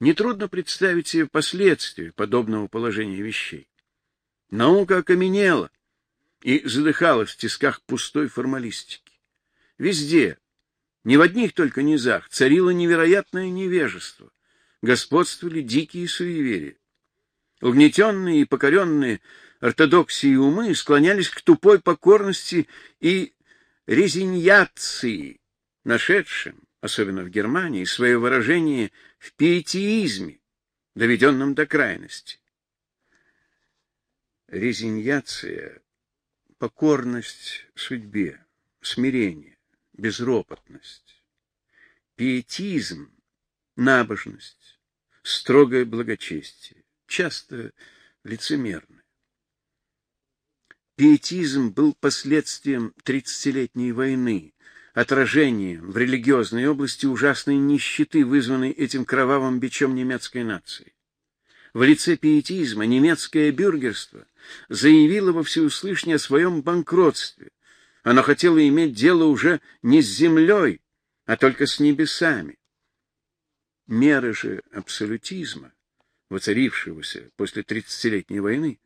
Нетрудно представить себе последствия подобного положения вещей. Наука окаменела и задыхалась в тисках пустой формалистики. Везде, не в одних только низах, царило невероятное невежество, господствовали дикие суеверия. Угнетенные и покоренные ортодоксии умы склонялись к тупой покорности и резиньяции, нашедшим, особенно в Германии, свое выражение в пиетеизме, доведенном до крайности. Резиньяция — покорность судьбе, смирение, безропотность. Пиетизм — набожность, строгое благочестие, часто лицемерное. Пиетизм был последствием тридцатилетней войны, отражением в религиозной области ужасной нищеты, вызванной этим кровавым бичом немецкой нации. В лице пиетизма немецкое бюргерство заявило во всеуслышание о своем банкротстве. Оно хотело иметь дело уже не с землей, а только с небесами. Меры же абсолютизма, воцарившегося после тридцатилетней войны,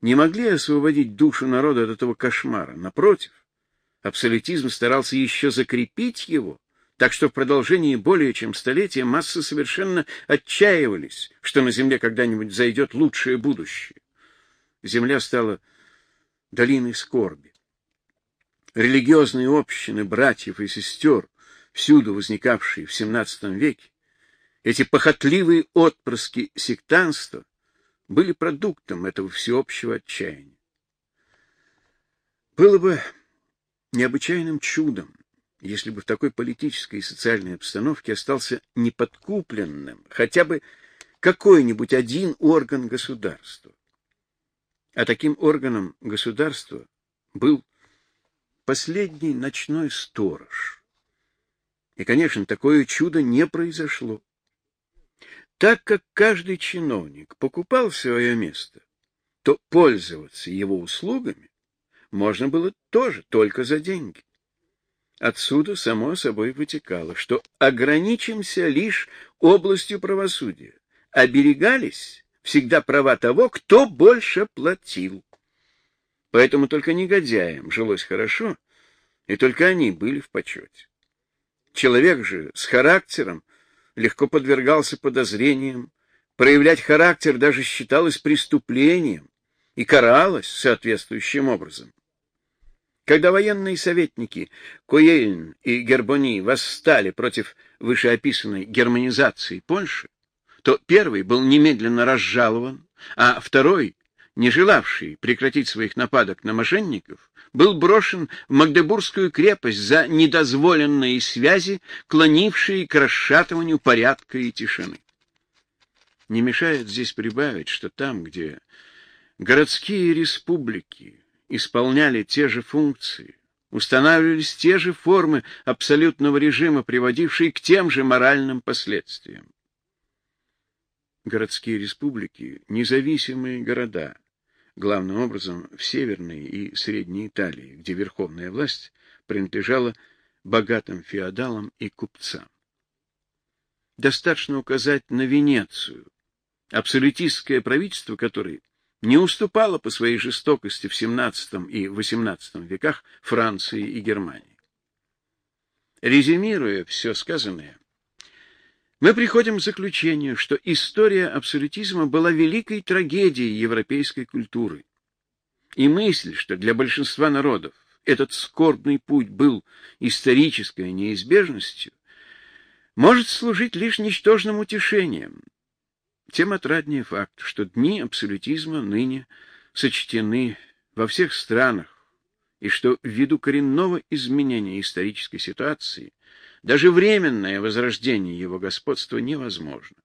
не могли освободить душу народа от этого кошмара. Напротив, абсолютизм старался еще закрепить его, так что в продолжении более чем столетия массы совершенно отчаивались, что на Земле когда-нибудь зайдет лучшее будущее. Земля стала долиной скорби. Религиозные общины братьев и сестер, всюду возникавшие в XVII веке, эти похотливые отпрыски сектанства, были продуктом этого всеобщего отчаяния. Было бы необычайным чудом, если бы в такой политической и социальной обстановке остался неподкупленным хотя бы какой-нибудь один орган государства. А таким органом государства был последний ночной сторож. И, конечно, такое чудо не произошло. Так как каждый чиновник покупал свое место, то пользоваться его услугами можно было тоже только за деньги. Отсюда само собой вытекало, что ограничимся лишь областью правосудия, оберегались всегда права того, кто больше платил. Поэтому только негодяям жилось хорошо, и только они были в почете. Человек же с характером легко подвергался подозрениям, проявлять характер даже считалось преступлением и каралось соответствующим образом. Когда военные советники Коельн и Гербони восстали против вышеописанной германизации Польши, то первый был немедленно разжалован, а второй, не желавший прекратить своих нападок на мошенников, был брошен в Магдебургскую крепость за недозволенные связи, клонившие к расшатыванию порядка и тишины. Не мешает здесь прибавить, что там, где городские республики исполняли те же функции, устанавливались те же формы абсолютного режима, приводившие к тем же моральным последствиям. Городские республики — независимые города, главным образом в Северной и Средней Италии, где верховная власть принадлежала богатым феодалам и купцам. Достаточно указать на Венецию, абсолютистское правительство которой не уступало по своей жестокости в XVII и XVIII веках Франции и Германии. Резюмируя все сказанное, мы приходим к заключению, что история абсолютизма была великой трагедией европейской культуры. И мысль, что для большинства народов этот скорбный путь был исторической неизбежностью, может служить лишь ничтожным утешением. Тем отраднее факт, что дни абсолютизма ныне сочтены во всех странах, и что ввиду коренного изменения исторической ситуации даже временное возрождение его господства невозможно.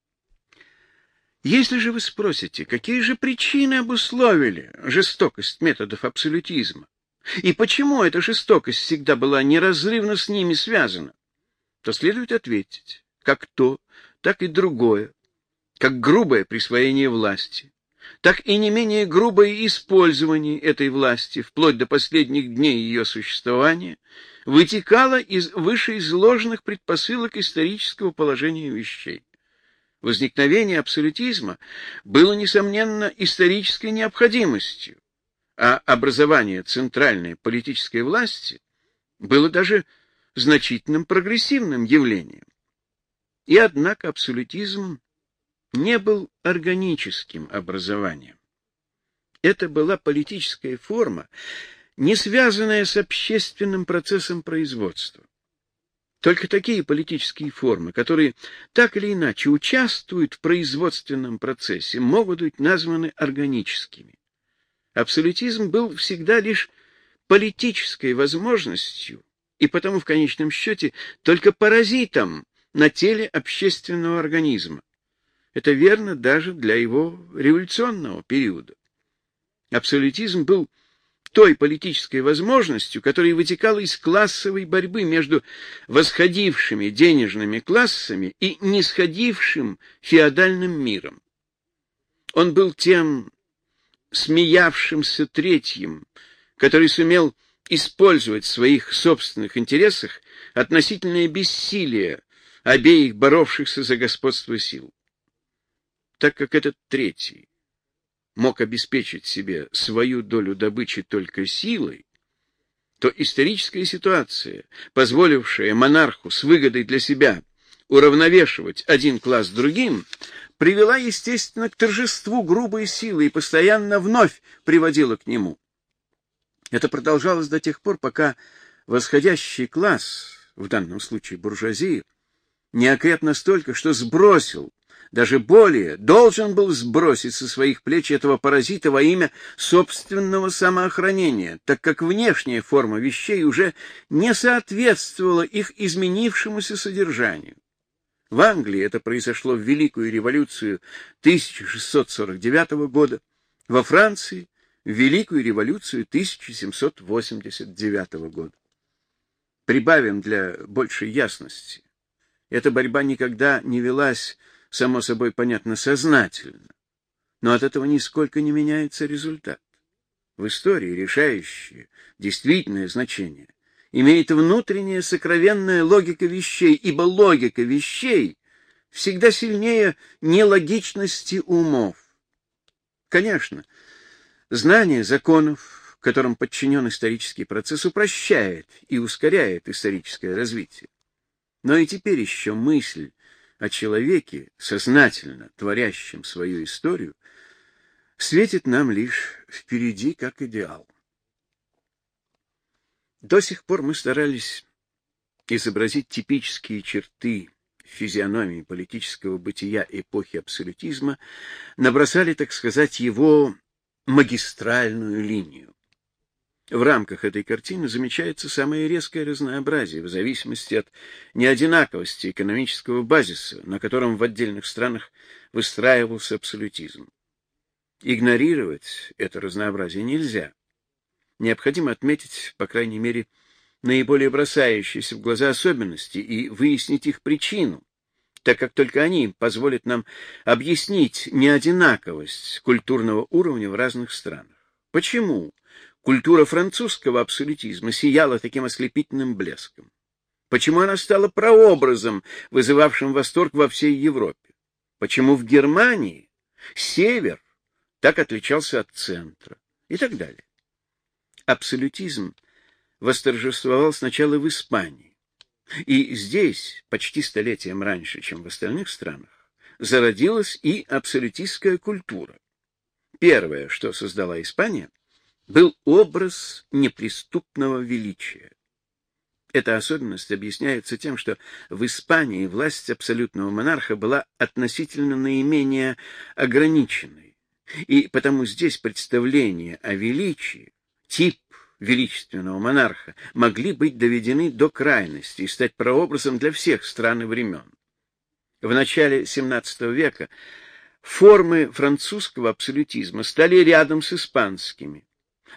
Если же вы спросите, какие же причины обусловили жестокость методов абсолютизма, и почему эта жестокость всегда была неразрывно с ними связана, то следует ответить, как то, так и другое, как грубое присвоение власти, так и не менее грубое использование этой власти вплоть до последних дней ее существования вытекало из вышеизложенных предпосылок исторического положения вещей. Возникновение абсолютизма было, несомненно, исторической необходимостью, а образование центральной политической власти было даже значительным прогрессивным явлением. И однако абсолютизм не был органическим образованием. Это была политическая форма, не связанная с общественным процессом производства. Только такие политические формы, которые так или иначе участвуют в производственном процессе, могут быть названы органическими. Абсолютизм был всегда лишь политической возможностью и потому в конечном счете только паразитом на теле общественного организма. Это верно даже для его революционного периода. Абсолютизм был той политической возможностью, которая вытекала из классовой борьбы между восходившими денежными классами и нисходившим феодальным миром. Он был тем смеявшимся третьим, который сумел использовать в своих собственных интересах относительное бессилие обеих боровшихся за господство сил. Так как этот третий мог обеспечить себе свою долю добычи только силой, то историческая ситуация, позволившая монарху с выгодой для себя уравновешивать один класс другим, привела, естественно, к торжеству грубой силы и постоянно вновь приводила к нему. Это продолжалось до тех пор, пока восходящий класс, в данном случае буржуазия, не окреп настолько, что сбросил даже более, должен был сбросить со своих плеч этого паразита во имя собственного самоохранения, так как внешняя форма вещей уже не соответствовала их изменившемуся содержанию. В Англии это произошло в Великую революцию 1649 года, во Франции — в Великую революцию 1789 года. Прибавим для большей ясности. Эта борьба никогда не велась само собой понятно, сознательно. Но от этого нисколько не меняется результат. В истории решающее, действительное значение имеет внутренняя сокровенная логика вещей, ибо логика вещей всегда сильнее нелогичности умов. Конечно, знание законов, которым подчинен исторический процесс, упрощает и ускоряет историческое развитие. Но и теперь еще мысль о человеке, сознательно творящем свою историю, светит нам лишь впереди как идеал. До сих пор мы старались изобразить типические черты физиономии политического бытия эпохи абсолютизма, набросали, так сказать, его магистральную линию. В рамках этой картины замечается самое резкое разнообразие в зависимости от неодинаковости экономического базиса, на котором в отдельных странах выстраивался абсолютизм. Игнорировать это разнообразие нельзя. Необходимо отметить, по крайней мере, наиболее бросающиеся в глаза особенности и выяснить их причину, так как только они позволят нам объяснить неодинаковость культурного уровня в разных странах. Почему Культура французского абсолютизма сияла таким ослепительным блеском. Почему она стала прообразом, вызывавшим восторг во всей Европе? Почему в Германии север так отличался от центра? И так далее. Абсолютизм восторжествовал сначала в Испании. И здесь, почти столетием раньше, чем в остальных странах, зародилась и абсолютистская культура. Первое, что создала Испания, был образ неприступного величия. Эта особенность объясняется тем, что в Испании власть абсолютного монарха была относительно наименее ограниченной, и потому здесь представления о величии, тип величественного монарха могли быть доведены до крайности и стать прообразом для всех стран и времен. В начале XVII века формы французского абсолютизма стали рядом с испанскими,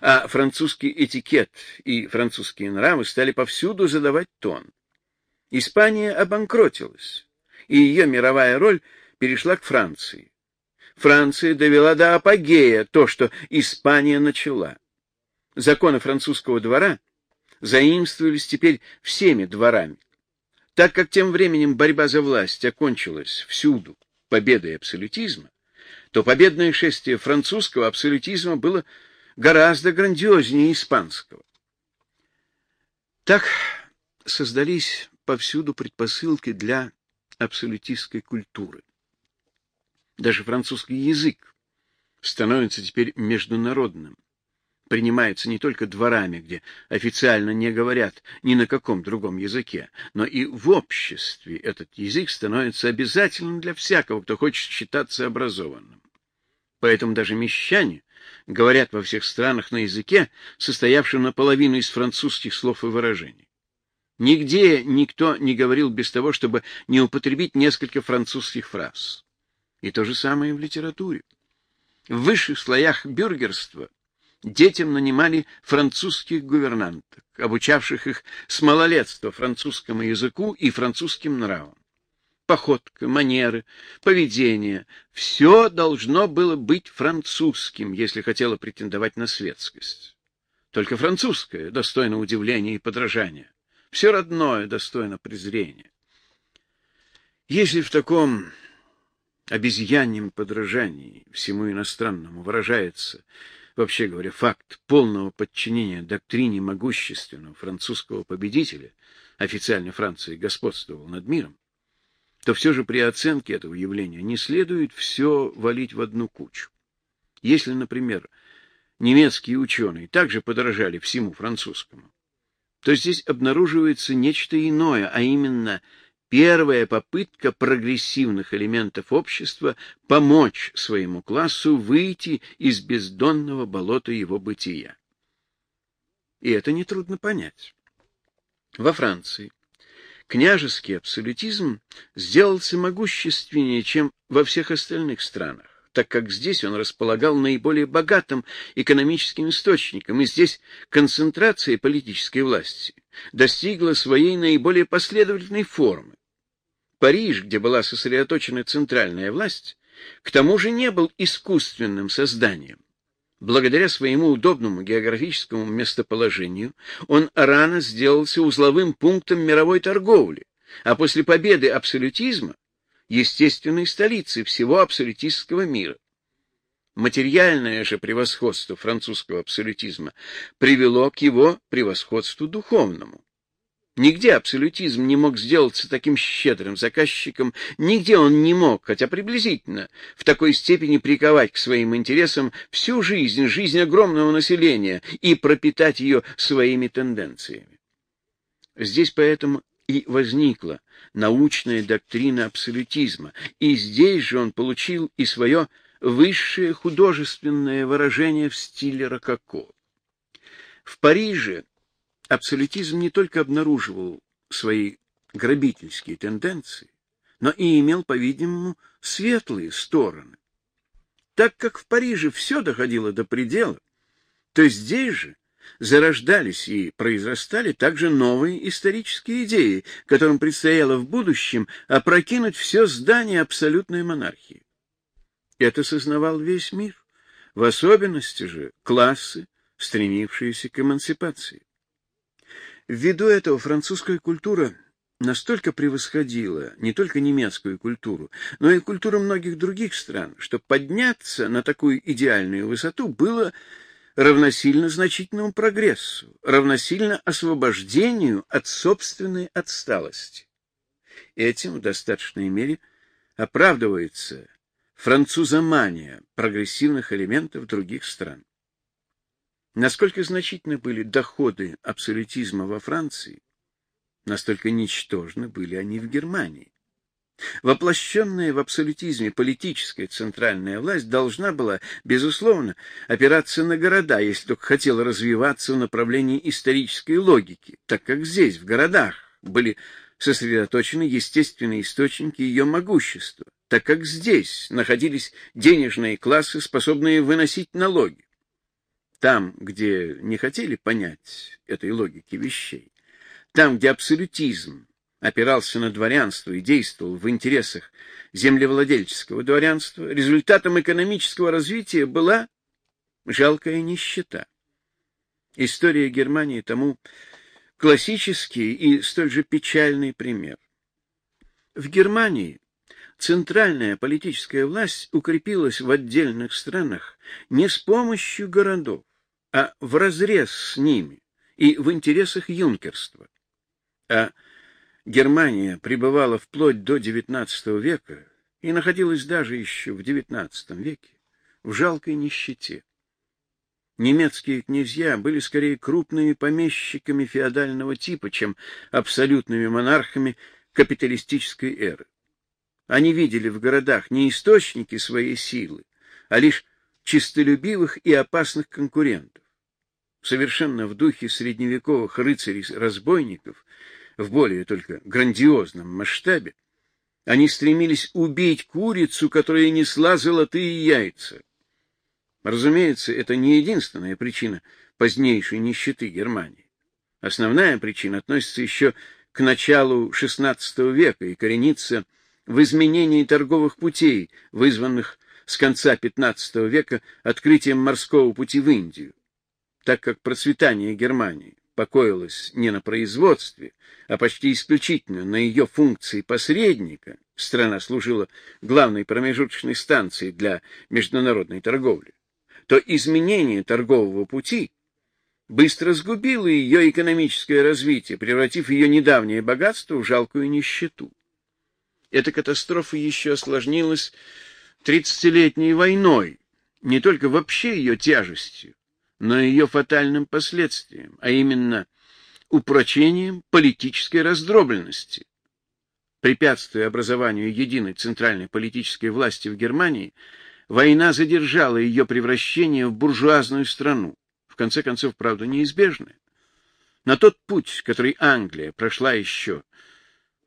а французский этикет и французские нравы стали повсюду задавать тон. Испания обанкротилась, и ее мировая роль перешла к Франции. Франция довела до апогея то, что Испания начала. Законы французского двора заимствовались теперь всеми дворами. Так как тем временем борьба за власть окончилась всюду, победой абсолютизма, то победное шествие французского абсолютизма было гораздо грандиознее испанского. Так создались повсюду предпосылки для абсолютистской культуры. Даже французский язык становится теперь международным принимается не только дворами, где официально не говорят ни на каком другом языке, но и в обществе этот язык становится обязательным для всякого, кто хочет считаться образованным. Поэтому даже мещане говорят во всех странах на языке, состоявшем наполовину из французских слов и выражений. Нигде никто не говорил без того, чтобы не употребить несколько французских фраз. И то же самое в литературе. В высших слоях бюргерства детям нанимали французских гувернанток, обучавших их с малолетства французскому языку и французским нравам. Походка, манеры, поведение — все должно было быть французским, если хотела претендовать на светскость. Только французское достойно удивления и подражания. Все родное достойно презрения. Если в таком обезьяньем подражании всему иностранному выражается Вообще говоря, факт полного подчинения доктрине могущественного французского победителя, официально Франции господствовал над миром, то все же при оценке этого явления не следует все валить в одну кучу. Если, например, немецкие ученые также подражали всему французскому, то здесь обнаруживается нечто иное, а именно первая попытка прогрессивных элементов общества помочь своему классу выйти из бездонного болота его бытия. И это нетрудно понять. Во Франции княжеский абсолютизм сделался могущественнее, чем во всех остальных странах, так как здесь он располагал наиболее богатым экономическим источником, и здесь концентрация политической власти достигла своей наиболее последовательной формы. Париж, где была сосредоточена центральная власть, к тому же не был искусственным созданием. Благодаря своему удобному географическому местоположению он рано сделался узловым пунктом мировой торговли, а после победы абсолютизма — естественной столицей всего абсолютистского мира. Материальное же превосходство французского абсолютизма привело к его превосходству духовному. Нигде абсолютизм не мог сделаться таким щедрым заказчиком, нигде он не мог, хотя приблизительно, в такой степени приковать к своим интересам всю жизнь, жизнь огромного населения и пропитать ее своими тенденциями. Здесь поэтому и возникла научная доктрина абсолютизма, и здесь же он получил и свое высшее художественное выражение в стиле рококо. В Париже абсолютизм не только обнаруживал свои грабительские тенденции, но и имел, по-видимому, светлые стороны. Так как в Париже все доходило до предела, то здесь же зарождались и произрастали также новые исторические идеи, которым предстояло в будущем опрокинуть все здание абсолютной монархии. Это сознавал весь мир, в особенности же классы, стремившиеся к эмансипации. Ввиду этого французская культура настолько превосходила не только немецкую культуру, но и культуру многих других стран, что подняться на такую идеальную высоту было равносильно значительному прогрессу, равносильно освобождению от собственной отсталости. Этим в достаточной мере оправдывается французомания прогрессивных элементов других стран. Насколько значительны были доходы абсолютизма во Франции, настолько ничтожны были они в Германии. Воплощенная в абсолютизме политическая центральная власть должна была, безусловно, опираться на города, если только хотела развиваться в направлении исторической логики, так как здесь, в городах, были сосредоточены естественные источники ее могущества, так как здесь находились денежные классы, способные выносить налоги. Там, где не хотели понять этой логики вещей, там, где абсолютизм опирался на дворянство и действовал в интересах землевладельческого дворянства, результатом экономического развития была жалкая нищета. История Германии тому классический и столь же печальный пример. В Германии центральная политическая власть укрепилась в отдельных странах не с помощью городов, а вразрез с ними и в интересах юнкерства. А Германия пребывала вплоть до XIX века и находилась даже еще в XIX веке в жалкой нищете. Немецкие князья были скорее крупными помещиками феодального типа, чем абсолютными монархами капиталистической эры. Они видели в городах не источники своей силы, а лишь чистолюбивых и опасных конкурентов. Совершенно в духе средневековых рыцарей-разбойников, в более только грандиозном масштабе, они стремились убить курицу, которая несла золотые яйца. Разумеется, это не единственная причина позднейшей нищеты Германии. Основная причина относится еще к началу XVI века и коренится в изменении торговых путей, вызванных с конца XV века открытием морского пути в Индию. Так как процветание Германии покоилось не на производстве, а почти исключительно на ее функции посредника, страна служила главной промежуточной станцией для международной торговли, то изменение торгового пути быстро сгубило ее экономическое развитие, превратив ее недавнее богатство в жалкую нищету. Эта катастрофа еще осложнилась тридцатилетней войной, не только вообще ее тяжестью, но ее фатальным последствием, а именно упрочением политической раздробленности. Препятствуя образованию единой центральной политической власти в Германии, Война задержала ее превращение в буржуазную страну, в конце концов, правда, неизбежное. На тот путь, который Англия прошла еще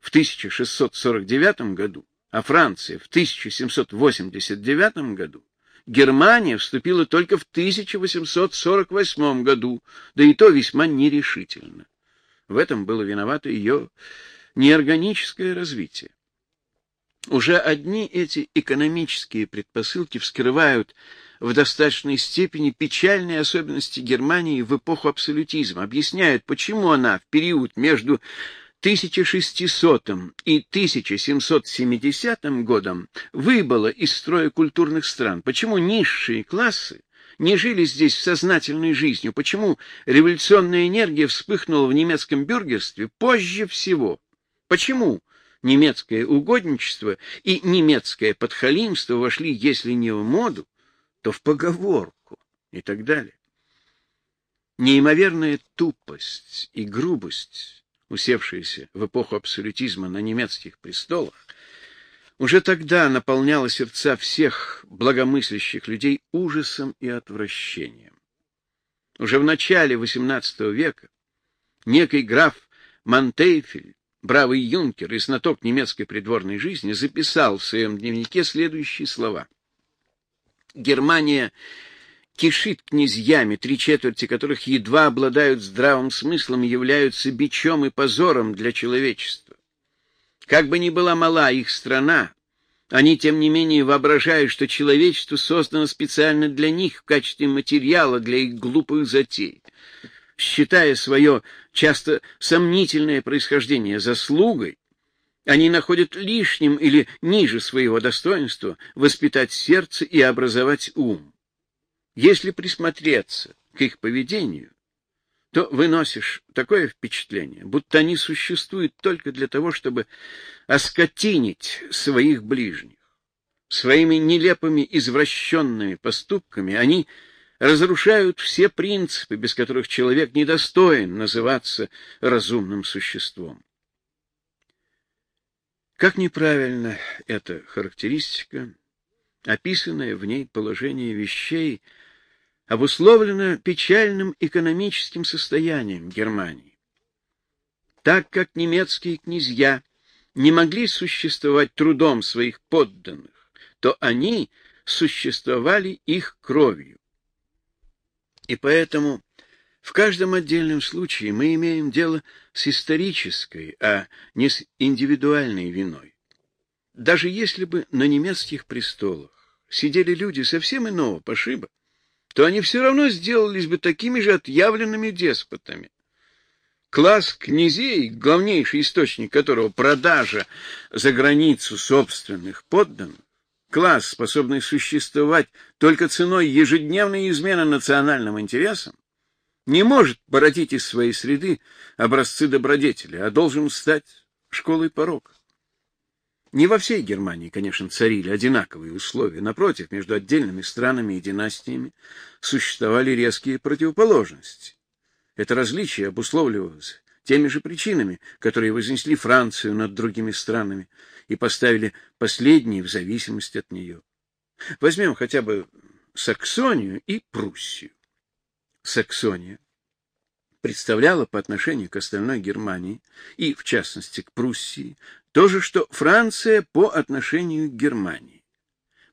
в 1649 году, а Франция в 1789 году, Германия вступила только в 1848 году, да и то весьма нерешительно. В этом было виновато ее неорганическое развитие. Уже одни эти экономические предпосылки вскрывают в достаточной степени печальные особенности Германии в эпоху абсолютизма, объясняют, почему она в период между 1600 и 1770 годом выбыла из строя культурных стран, почему низшие классы не жили здесь сознательной жизнью, почему революционная энергия вспыхнула в немецком бюргерстве позже всего, почему немецкое угодничество и немецкое подхалимство вошли, если не в моду, то в поговорку и так далее. Неимоверная тупость и грубость, усевшиеся в эпоху абсолютизма на немецких престолах, уже тогда наполняла сердца всех благомыслящих людей ужасом и отвращением. Уже в начале XVIII века некий граф Монтейфель бравый юнкер и знаток немецкой придворной жизни, записал в своем дневнике следующие слова. Германия кишит князьями, три четверти которых едва обладают здравым смыслом являются бичом и позором для человечества. Как бы ни была мала их страна, они, тем не менее, воображают, что человечество создано специально для них в качестве материала для их глупых затей считая свое часто сомнительное происхождение заслугой, они находят лишним или ниже своего достоинства воспитать сердце и образовать ум. Если присмотреться к их поведению, то выносишь такое впечатление, будто они существуют только для того, чтобы оскотинить своих ближних. Своими нелепыми извращенными поступками они разрушают все принципы, без которых человек недостоин называться разумным существом. Как неправильно эта характеристика, описанное в ней положение вещей, обусловлено печальным экономическим состоянием Германии. Так как немецкие князья не могли существовать трудом своих подданных, то они существовали их кровью. И поэтому в каждом отдельном случае мы имеем дело с исторической, а не с индивидуальной виной. Даже если бы на немецких престолах сидели люди совсем иного пошиба, то они все равно сделались бы такими же отъявленными деспотами. Класс князей, главнейший источник которого продажа за границу собственных подданных, класс, способный существовать только ценой ежедневной измены национальным интересам, не может породить из своей среды образцы добродетели, а должен стать школой порока. Не во всей Германии, конечно, царили одинаковые условия. Напротив, между отдельными странами и династиями существовали резкие противоположности. Это различие обусловливалось теми же причинами, которые вознесли Францию над другими странами и поставили последние в зависимости от нее. Возьмем хотя бы Саксонию и Пруссию. Саксония представляла по отношению к остальной Германии и, в частности, к Пруссии, то же, что Франция по отношению к Германии.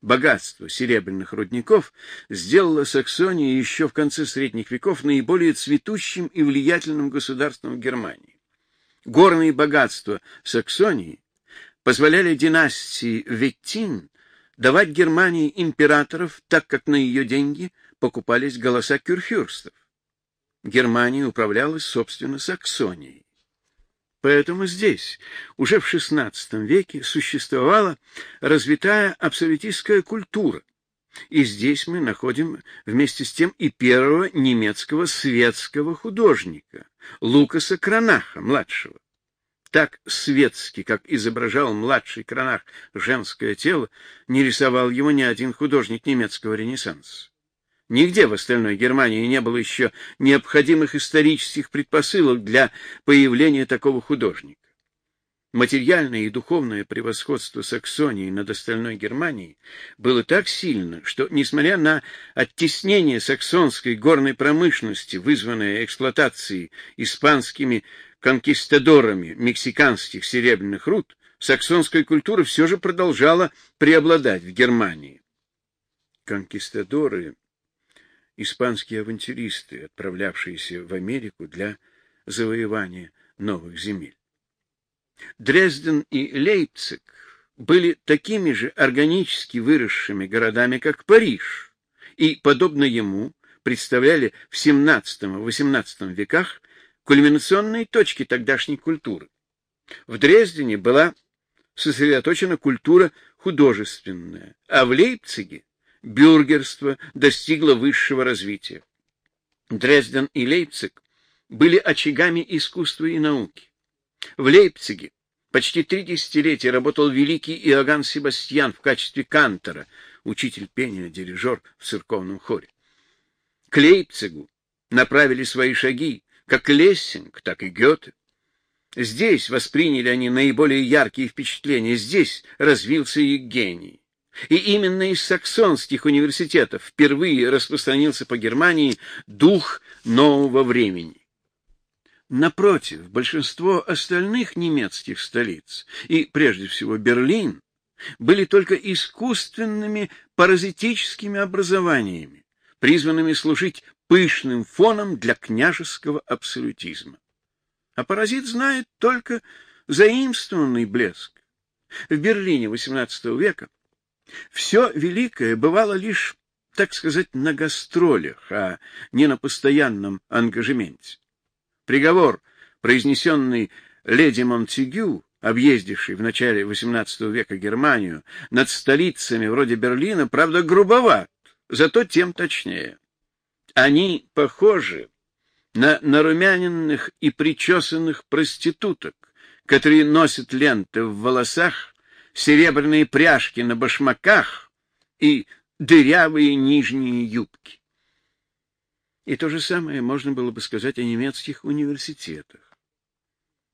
Богатство серебряных рудников сделало Саксонию еще в конце средних веков наиболее цветущим и влиятельным государством Германии. Горные богатства Саксонии позволяли династии Веттин давать Германии императоров, так как на ее деньги покупались голоса кюрфюрстов. Германия управлялась, собственно, Саксонией. Поэтому здесь уже в XVI веке существовала развитая абсолютистская культура. И здесь мы находим вместе с тем и первого немецкого светского художника, Лукаса Кранаха, младшего. Так светски, как изображал младший Кранах женское тело, не рисовал его ни один художник немецкого ренессанса. Нигде в остальной Германии не было еще необходимых исторических предпосылок для появления такого художника. Материальное и духовное превосходство Саксонии над остальной Германией было так сильно, что, несмотря на оттеснение саксонской горной промышленности, вызванное эксплуатацией испанскими конкистадорами мексиканских серебряных руд, саксонская культура все же продолжала преобладать в Германии. Конкистадоры испанские авантюристы, отправлявшиеся в Америку для завоевания новых земель. Дрезден и Лейпциг были такими же органически выросшими городами, как Париж, и, подобно ему, представляли в XVII-XVIII веках кульминационные точки тогдашней культуры. В Дрездене была сосредоточена культура художественная, а в Лейпциге бюргерство достигло высшего развития. Дрезден и Лейпциг были очагами искусства и науки. В Лейпциге почти три десятилетия работал великий Иоганн Себастьян в качестве кантора, учитель пения, дирижер в церковном хоре. К Лейпцигу направили свои шаги как Лессинг, так и Гёте. Здесь восприняли они наиболее яркие впечатления, здесь развился их гений. И именно из саксонских университетов впервые распространился по Германии дух нового времени. Напротив, большинство остальных немецких столиц, и прежде всего Берлин, были только искусственными паразитическими образованиями, призванными служить пышным фоном для княжеского абсолютизма. А паразит знает только заимствованный блеск. В Берлине XVIII века все великое бывало лишь, так сказать, на гастролях, а не на постоянном ангажементе. Приговор, произнесенный леди Монтегю, объездившей в начале XVIII века Германию, над столицами вроде Берлина, правда, грубоват, зато тем точнее. Они похожи на нарумяненных и причесанных проституток, которые носят ленты в волосах серебряные пряжки на башмаках и дырявые нижние юбки. И то же самое можно было бы сказать о немецких университетах.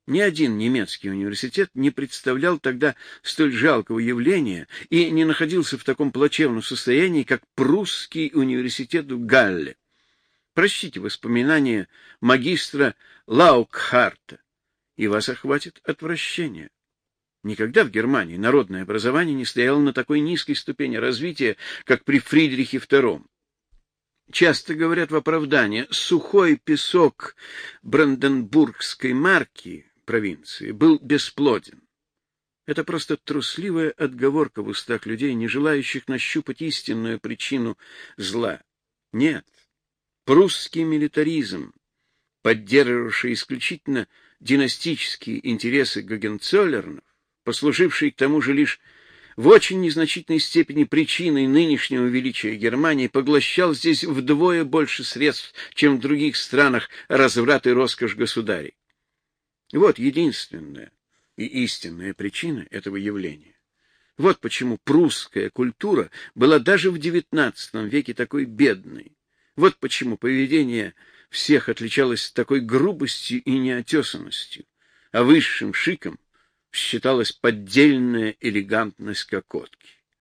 Ни один немецкий университет не представлял тогда столь жалкого явления и не находился в таком плачевном состоянии, как прусский университет в Галле. Прочтите воспоминания магистра Лаукхарта, и вас охватит отвращение. Никогда в Германии народное образование не стояло на такой низкой ступени развития, как при Фридрихе II. Часто говорят в оправдание, сухой песок Бранденбургской марки провинции был бесплоден. Это просто трусливая отговорка в устах людей, не желающих нащупать истинную причину зла. Нет, прусский милитаризм поддерживавший исключительно династические интересы Гогенцоллернов, послуживший к тому же лишь в очень незначительной степени причиной нынешнего величия Германии, поглощал здесь вдвое больше средств, чем в других странах разврат и роскошь государей. Вот единственная и истинная причина этого явления. Вот почему прусская культура была даже в XIX веке такой бедной. Вот почему поведение всех отличалось такой грубостью и неотесанностью, а высшим шиком считалась поддельная элегантность кокотки.